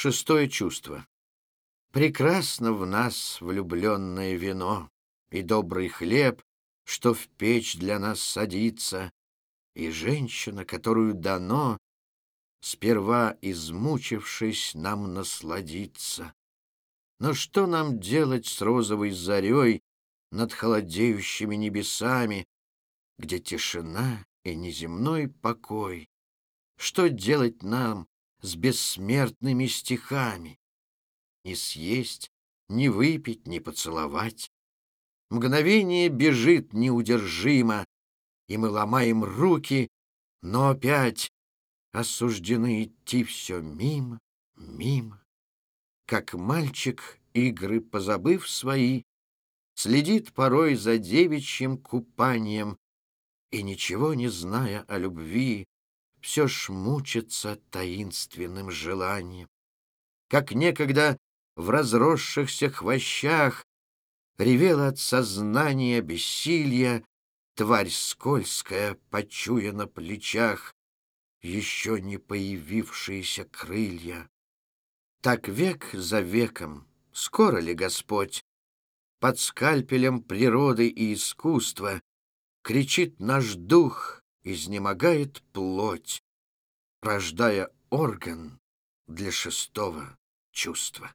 Шестое чувство. Прекрасно в нас влюбленное вино И добрый хлеб, что в печь для нас садится, И женщина, которую дано, Сперва измучившись, нам насладиться. Но что нам делать с розовой зарей Над холодеющими небесами, Где тишина и неземной покой? Что делать нам с бессмертными стихами. Не съесть, не выпить, не поцеловать. Мгновение бежит неудержимо, и мы ломаем руки, но опять осуждены идти все мимо, мимо. Как мальчик, игры позабыв свои, следит порой за девичьим купанием и, ничего не зная о любви, все ж мучится таинственным желанием. Как некогда в разросшихся хвощах ревела от сознания бессилья тварь скользкая, почуя на плечах еще не появившиеся крылья. Так век за веком, скоро ли Господь под скальпелем природы и искусства кричит наш дух изнемогает плоть, рождая орган для шестого чувства.